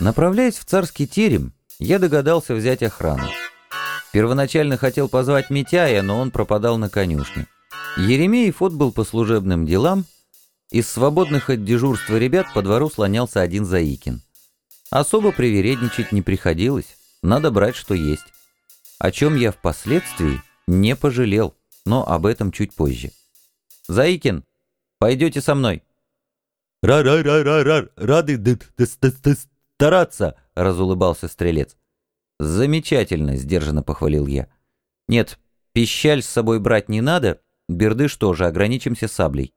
Направляясь в царский терем, я догадался взять охрану. Первоначально хотел позвать Митяя, но он пропадал на конюшне. Еремеев отбыл по служебным делам, из свободных от дежурства ребят по двору слонялся один Заикин. Особо привередничать не приходилось, надо брать, что есть. О чем я впоследствии не пожалел, но об этом чуть позже. «Заикин, пойдете со мной?» «Ра-ра-ра-ра-ра, рады стараться!» — разулыбался стрелец. «Замечательно», — сдержанно похвалил я. «Нет, пищаль с собой брать не надо, бердыш тоже, ограничимся саблей.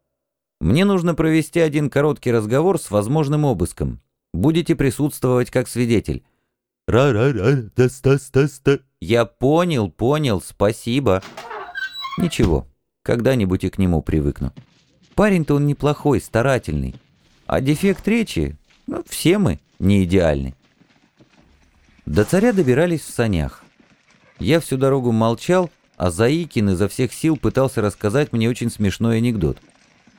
Мне нужно провести один короткий разговор с возможным обыском. Будете присутствовать как свидетель». «Ра-ра-ра, да-ста-ста-ста». «Я понял, понял, спасибо». «Ничего, когда-нибудь и к нему привыкну. Парень-то он неплохой, старательный. А дефект речи, ну, все мы не идеальны». До царя добирались в санях. Я всю дорогу молчал, а Заикин изо всех сил пытался рассказать мне очень смешной анекдот.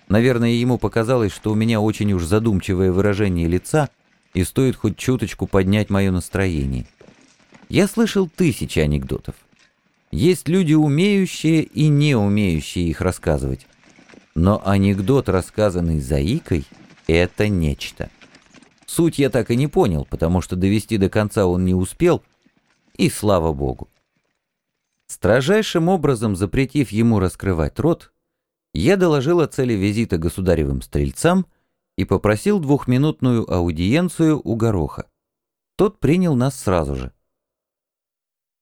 Наверное, ему показалось, что у меня очень уж задумчивое выражение лица, и стоит хоть чуточку поднять мое настроение. Я слышал тысячи анекдотов. Есть люди, умеющие и не умеющие их рассказывать. Но анекдот, рассказанный Заикой, — это нечто. Суть я так и не понял, потому что довести до конца он не успел, и слава богу. Строжайшим образом запретив ему раскрывать рот, я доложил о цели визита государевым стрельцам и попросил двухминутную аудиенцию у Гороха. Тот принял нас сразу же.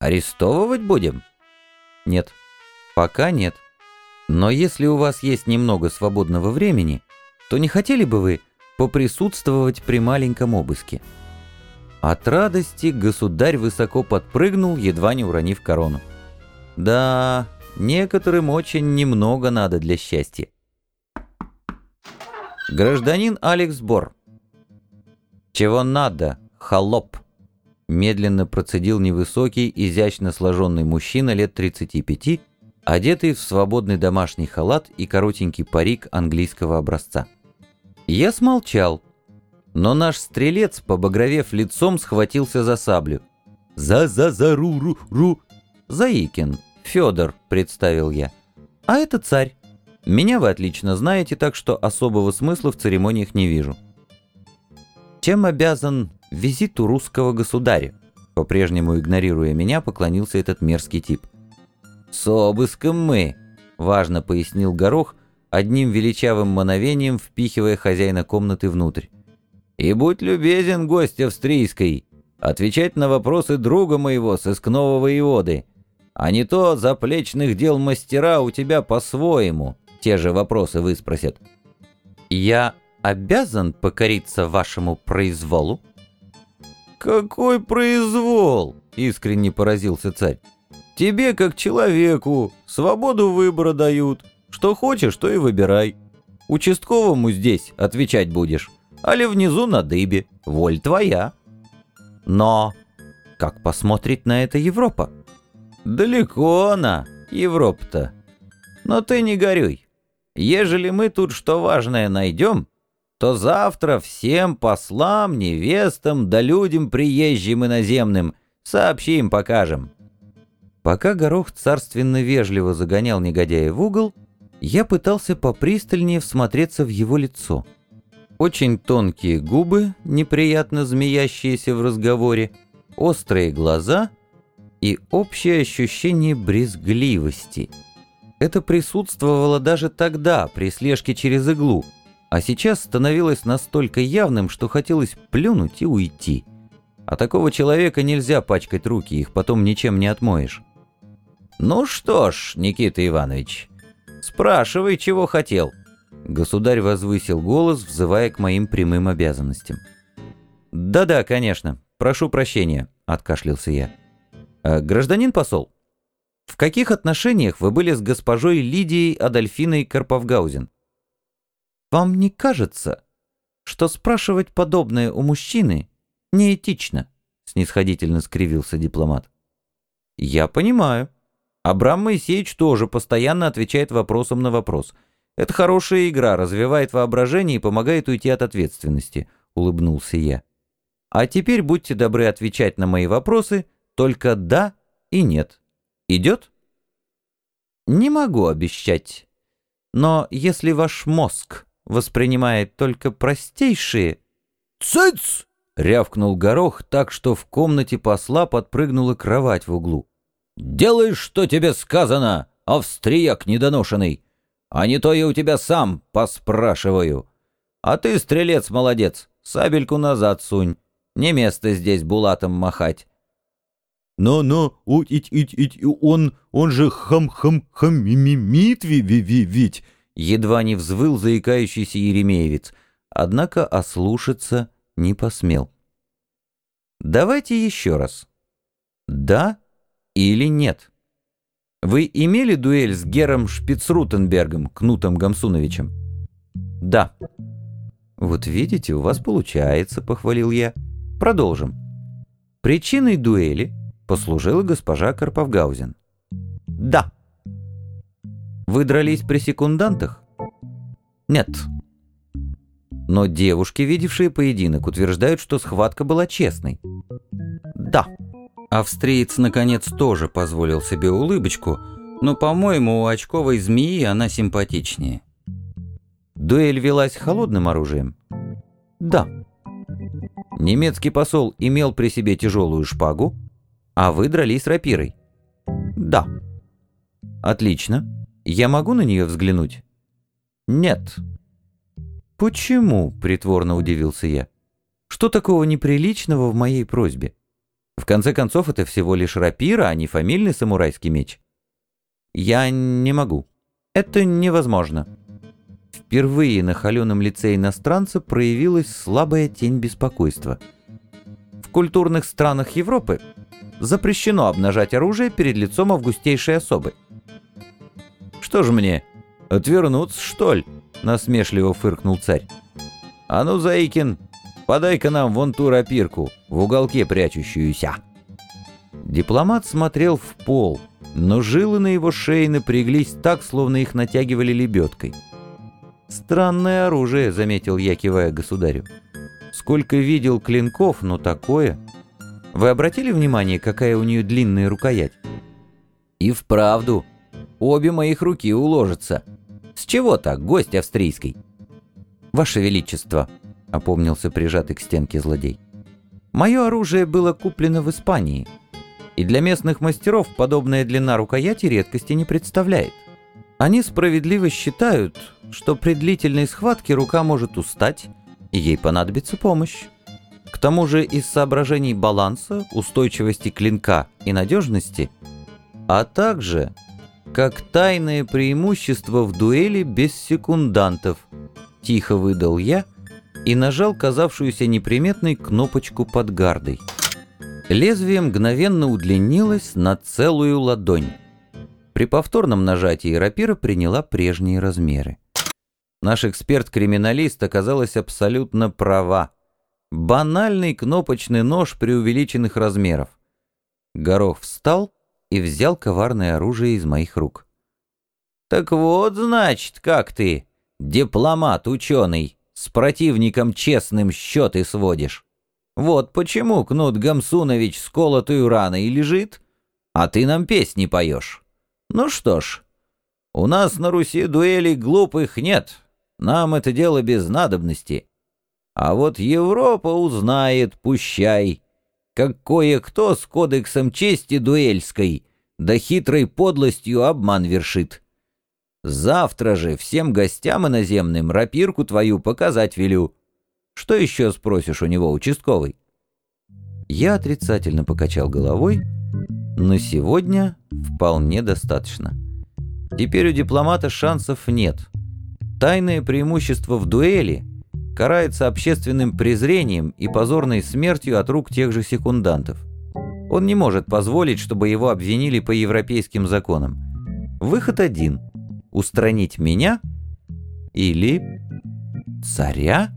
«Арестовывать будем?» «Нет, пока нет. Но если у вас есть немного свободного времени, то не хотели бы вы поприсутствовать при маленьком обыске. От радости государь высоко подпрыгнул, едва не уронив корону. Да, некоторым очень немного надо для счастья. Гражданин Алекс Бор. Чего надо, холоп? Медленно процедил невысокий, изящно сложенный мужчина лет 35, одетый в свободный домашний халат и коротенький парик английского образца. Я смолчал, но наш стрелец, побагровев лицом, схватился за саблю. «За-за-за-ру-ру-ру!» «Заикин, Федор», — представил я. «А это царь. Меня вы отлично знаете, так что особого смысла в церемониях не вижу». «Чем обязан визиту русского государя?» По-прежнему игнорируя меня, поклонился этот мерзкий тип. «С обыском мы», — важно пояснил Горох, — одним величавым мановением впихивая хозяина комнаты внутрь. «И будь любезен, гость австрийской, отвечать на вопросы друга моего, сыскного воеводы, а не то заплечных дел мастера у тебя по-своему те же вопросы выспросят». «Я обязан покориться вашему произволу?» «Какой произвол?» — искренне поразился царь. «Тебе, как человеку, свободу выбора дают». Что хочешь, то и выбирай. Участковому здесь отвечать будешь, али внизу на дыбе, воль твоя. Но как посмотрит на это Европа? Далеко она, Европа-то. Но ты не горюй. Ежели мы тут что важное найдем, то завтра всем послам, невестам да людям приезжим иноземным сообщим, покажем. Пока Горох царственно вежливо загонял негодяя в угол, я пытался попристальнее всмотреться в его лицо. Очень тонкие губы, неприятно змеящиеся в разговоре, острые глаза и общее ощущение брезгливости. Это присутствовало даже тогда, при слежке через иглу, а сейчас становилось настолько явным, что хотелось плюнуть и уйти. А такого человека нельзя пачкать руки, их потом ничем не отмоешь. «Ну что ж, Никита Иванович», Спрашивай, чего хотел». Государь возвысил голос, взывая к моим прямым обязанностям. «Да-да, конечно. Прошу прощения», — откашлялся я. «Э, «Гражданин посол, в каких отношениях вы были с госпожой Лидией Адольфиной Карповгаузен?» «Вам не кажется, что спрашивать подобное у мужчины неэтично?» — снисходительно скривился дипломат. «Я понимаю. Абрам Моисеевич тоже постоянно отвечает вопросом на вопрос. Это хорошая игра, развивает воображение и помогает уйти от ответственности, улыбнулся я. А теперь будьте добры отвечать на мои вопросы только «да» и «нет». Идет? Не могу обещать. Но если ваш мозг воспринимает только простейшие... «Цыц!» — рявкнул горох так, что в комнате посла подпрыгнула кровать в углу. «Делай, что тебе сказано, австрияк недоношенный, а не то я у тебя сам поспрашиваю. А ты, стрелец, молодец, сабельку назад сунь, не место здесь булатом махать». «Но, но, ить, ить, ить, он, он же хам-хам-хамимит ведь!» Едва не взвыл заикающийся еремеевец, однако ослушаться не посмел. «Давайте еще раз. Да или нет? Вы имели дуэль с Гером Шпицрутенбергом, Кнутом Гамсуновичем?» «Да». «Вот видите, у вас получается», — похвалил я. «Продолжим. Причиной дуэли послужила госпожа Карповгаузен». «Да». Вы дрались при секундантах? Нет. Но девушки, видевшие поединок, утверждают, что схватка была честной. Да. Австриец, наконец, тоже позволил себе улыбочку, но, по-моему, у очковой змеи она симпатичнее. Дуэль велась холодным оружием? Да. Немецкий посол имел при себе тяжелую шпагу, а вы дрались рапирой? Да. Отлично. Я могу на нее взглянуть? Нет. Почему? Притворно удивился я. Что такого неприличного в моей просьбе? В конце концов, это всего лишь рапира, а не фамильный самурайский меч. Я не могу. Это невозможно. Впервые на холеном лице иностранца проявилась слабая тень беспокойства. В культурных странах Европы запрещено обнажать оружие перед лицом августейшей особы. «Что ж мне, отвернуться, что ли?» — насмешливо фыркнул царь. «А ну, Заикин, подай-ка нам вон ту рапирку, в уголке прячущуюся». Дипломат смотрел в пол, но жилы на его шее напряглись так, словно их натягивали лебедкой. «Странное оружие», — заметил я, кивая государю. «Сколько видел клинков, но такое...» «Вы обратили внимание, какая у нее длинная рукоять?» «И вправду», Обе моих руки уложатся. С чего так, гость австрийский?» «Ваше Величество», — опомнился прижатый к стенке злодей. «Мое оружие было куплено в Испании, и для местных мастеров подобная длина рукояти редкости не представляет. Они справедливо считают, что при длительной схватке рука может устать, и ей понадобится помощь. К тому же из соображений баланса, устойчивости клинка и надежности, а также как тайное преимущество в дуэли без секундантов. Тихо выдал я и нажал казавшуюся неприметной кнопочку под гардой. Лезвие мгновенно удлинилось на целую ладонь. При повторном нажатии рапира приняла прежние размеры. Наш эксперт-криминалист оказалась абсолютно права. Банальный кнопочный нож преувеличенных размеров. Горох встал и взял коварное оружие из моих рук. «Так вот, значит, как ты, дипломат, ученый, с противником честным счеты сводишь. Вот почему Кнут Гамсунович с колотой раной лежит, а ты нам песни поешь. Ну что ж, у нас на Руси дуэлей глупых нет, нам это дело без надобности. А вот Европа узнает, пущай» как кое-кто с кодексом чести дуэльской, да хитрой подлостью обман вершит. Завтра же всем гостям иноземным рапирку твою показать велю. Что еще спросишь у него, участковый?» Я отрицательно покачал головой, но сегодня вполне достаточно. Теперь у дипломата шансов нет. Тайное преимущество в дуэли — карается общественным презрением и позорной смертью от рук тех же секундантов. Он не может позволить, чтобы его обвинили по европейским законам. Выход один – устранить меня или царя?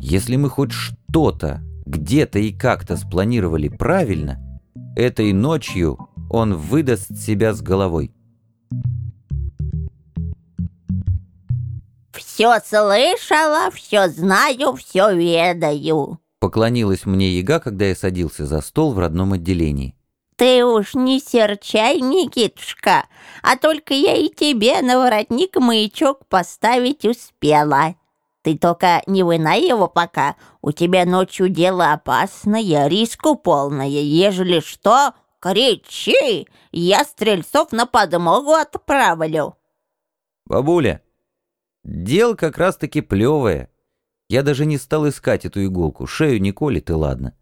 Если мы хоть что-то, где-то и как-то спланировали правильно, этой ночью он выдаст себя с головой. Все слышала, все знаю, все ведаю. Поклонилась мне яга, когда я садился за стол в родном отделении. Ты уж не серчай, Никитушка, а только я и тебе на воротник маячок поставить успела. Ты только не вынай его пока, у тебя ночью дело опасное, риску полное, ежели что, кричи, я стрельцов на подмогу отправлю. Бабуля, дело как раз-таки плевое. Я даже не стал искать эту иголку, шею не колет и ладно.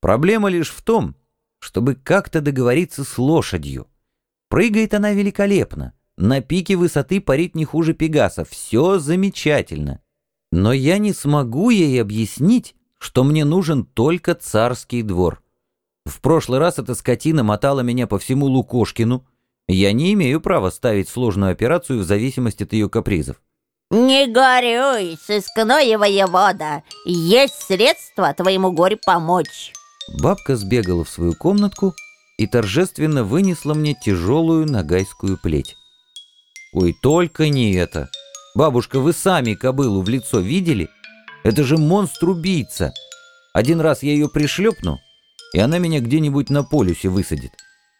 Проблема лишь в том, чтобы как-то договориться с лошадью. Прыгает она великолепно, на пике высоты парит не хуже Пегаса, все замечательно. Но я не смогу ей объяснить, что мне нужен только царский двор. В прошлый раз эта скотина мотала меня по всему Лукошкину. Я не имею права ставить сложную операцию в зависимости от ее капризов. «Не горюй, сыскной воевода, есть средства твоему горю помочь». Бабка сбегала в свою комнатку и торжественно вынесла мне тяжелую нагайскую плеть. «Ой, только не это! Бабушка, вы сами кобылу в лицо видели? Это же монстр-убийца! Один раз я ее пришлепну, и она меня где-нибудь на полюсе высадит.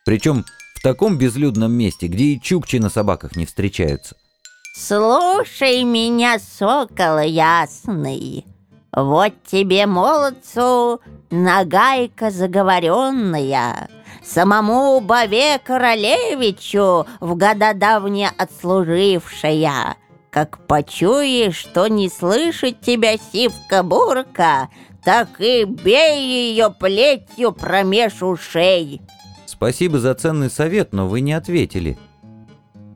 Причем в таком безлюдном месте, где и чукчи на собаках не встречаются. «Слушай меня, сокол ясный!» Вот тебе, молодцу, нагайка заговоренная, Самому Баве Королевичу в года давние отслужившая. Как почуешь, что не слышит тебя сивка-бурка, Так и бей ее плетью промеж ушей. Спасибо за ценный совет, но вы не ответили.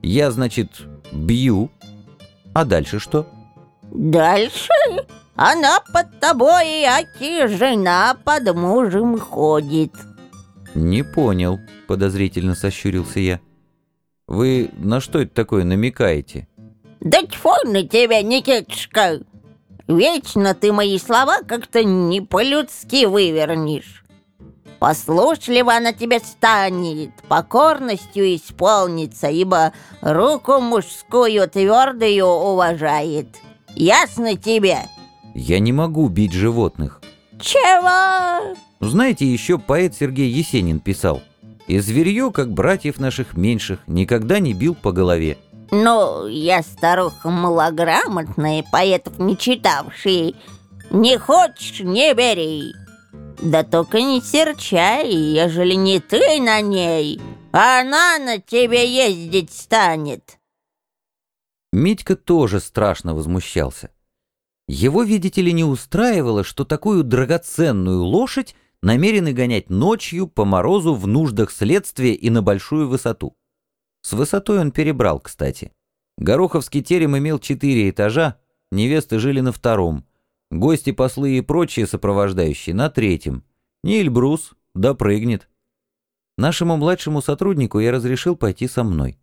Я, значит, бью, а дальше что? Дальше? Она под тобой, аки жена под мужем ходит. Не понял, подозрительно сощурился я. Вы на что это такое намекаете? Да тьфу на тебя, Никитушка! Вечно ты мои слова как-то не по-людски вывернишь. Послушливо она тебе станет, покорностью исполнится, ибо руку мужскую твердую уважает. Ясно тебе?» Я не могу бить животных. Чего? Знаете, еще поэт Сергей Есенин писал. И зверье, как братьев наших меньших, никогда не бил по голове. Ну, я старуха малограмотная, поэтов не читавший. Не хочешь, не бери. Да только не серчай, ежели не ты на ней, она на тебе ездить станет. Митька тоже страшно возмущался. Его, видите ли, не устраивало, что такую драгоценную лошадь намерены гонять ночью по морозу в нуждах следствия и на большую высоту. С высотой он перебрал, кстати. Гороховский терем имел четыре этажа, невесты жили на втором, гости, послы и прочие сопровождающие на третьем. Не Эльбрус, допрыгнет. Нашему младшему сотруднику я разрешил пойти со мной.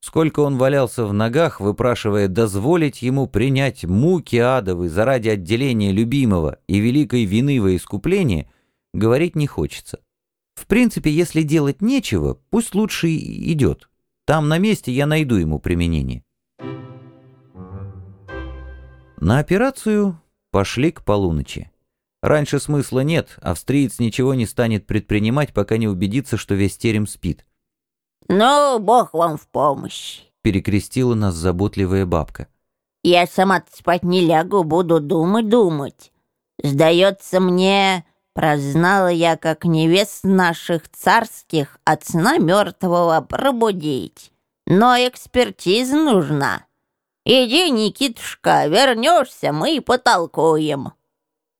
Сколько он валялся в ногах, выпрашивая дозволить ему принять муки адовы заради отделения любимого и великой вины во искупление, говорить не хочется. В принципе, если делать нечего, пусть лучше идет. Там на месте я найду ему применение. На операцию пошли к полуночи. Раньше смысла нет, австриец ничего не станет предпринимать, пока не убедится, что весь терем спит. «Ну, Бог вам в помощь!» — перекрестила нас заботливая бабка. «Я сама спать не лягу, буду думать-думать. Сдается мне, прознала я, как невест наших царских от сна мертвого пробудить. Но экспертиза нужна. Иди, Никитушка, вернешься, мы и потолкуем».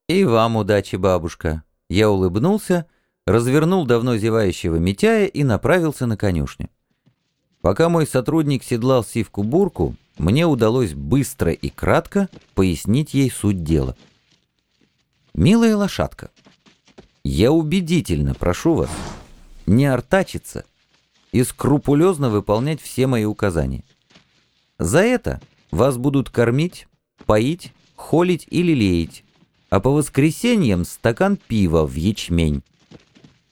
«И вам удачи, бабушка!» Я улыбнулся — развернул давно зевающего Митяя и направился на конюшню. Пока мой сотрудник седлал сивку-бурку, мне удалось быстро и кратко пояснить ей суть дела. «Милая лошадка, я убедительно прошу вас не артачиться и скрупулезно выполнять все мои указания. За это вас будут кормить, поить, холить или леять, а по воскресеньям стакан пива в ячмень.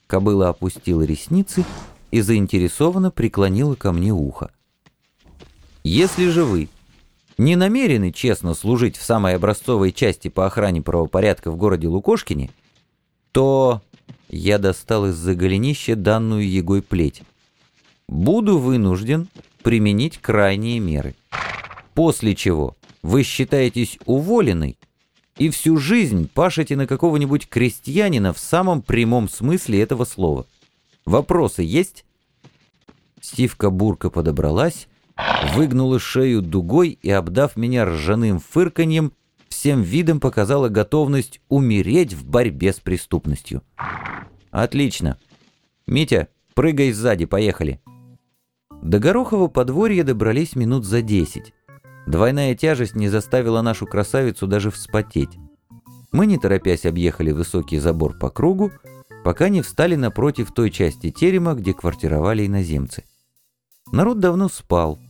Кобыла опустила ресницы и заинтересованно преклонила ко мне ухо. «Если же вы не намерены честно служить в самой образцовой части по охране правопорядка в городе Лукошкине, то я достал из-за голенища данную егой плеть. Буду вынужден применить крайние меры. После чего вы считаетесь уволенной и всю жизнь пашете на какого-нибудь крестьянина в самом прямом смысле этого слова. Вопросы есть? Стивка-бурка подобралась, выгнула шею дугой и, обдав меня ржаным фырканьем, всем видом показала готовность умереть в борьбе с преступностью. «Отлично. Митя, прыгай сзади, поехали». До Горохова подворья добрались минут за десять. Двойная тяжесть не заставила нашу красавицу даже вспотеть. Мы, не торопясь, объехали высокий забор по кругу, пока не встали напротив той части терема, где квартировали иноземцы. Народ давно спал.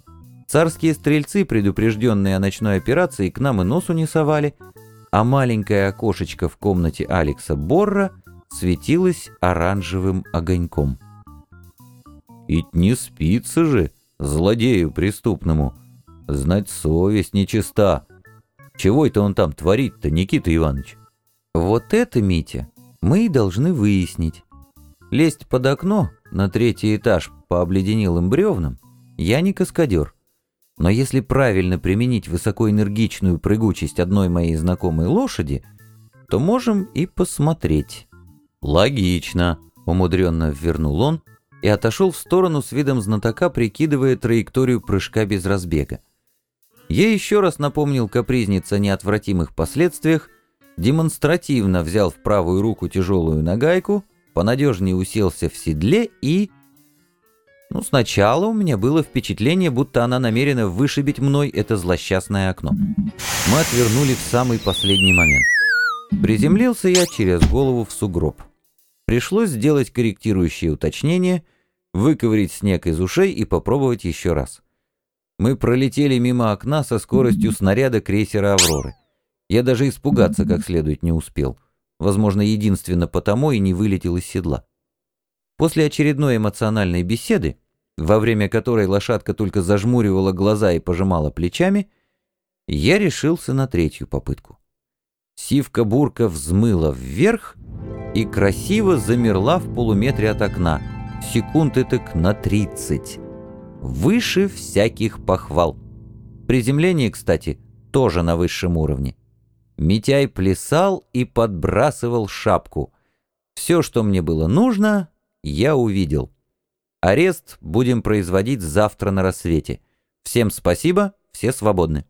Царские стрельцы, предупрежденные о ночной операции, к нам и носу не совали, а маленькое окошечко в комнате Алекса Борра светилось оранжевым огоньком. «Ить не спится же, злодею преступному!» Знать совесть нечиста. Чего это он там творит-то, Никита Иванович? Вот это, Митя, мы и должны выяснить. Лезть под окно на третий этаж по обледенелым бревнам я не каскадер. Но если правильно применить высокоэнергичную прыгучесть одной моей знакомой лошади, то можем и посмотреть. Логично, умудренно ввернул он и отошел в сторону с видом знатока, прикидывая траекторию прыжка без разбега. Я еще раз напомнил капризнице о неотвратимых последствиях, демонстративно взял в правую руку тяжелую нагайку, понадежнее уселся в седле и... Ну, сначала у меня было впечатление, будто она намерена вышибить мной это злосчастное окно. Мы отвернули в самый последний момент. Приземлился я через голову в сугроб. Пришлось сделать корректирующее уточнение, выковырить снег из ушей и попробовать еще раз. Мы пролетели мимо окна со скоростью снаряда крейсера «Авроры». Я даже испугаться как следует не успел. Возможно, единственно потому и не вылетел из седла. После очередной эмоциональной беседы, во время которой лошадка только зажмуривала глаза и пожимала плечами, я решился на третью попытку. Сивка-бурка взмыла вверх и красиво замерла в полуметре от окна, секунд этак на тридцать. Выше всяких похвал. Приземление, кстати, тоже на высшем уровне. Митяй плясал и подбрасывал шапку. Все, что мне было нужно, я увидел. Арест будем производить завтра на рассвете. Всем спасибо, все свободны.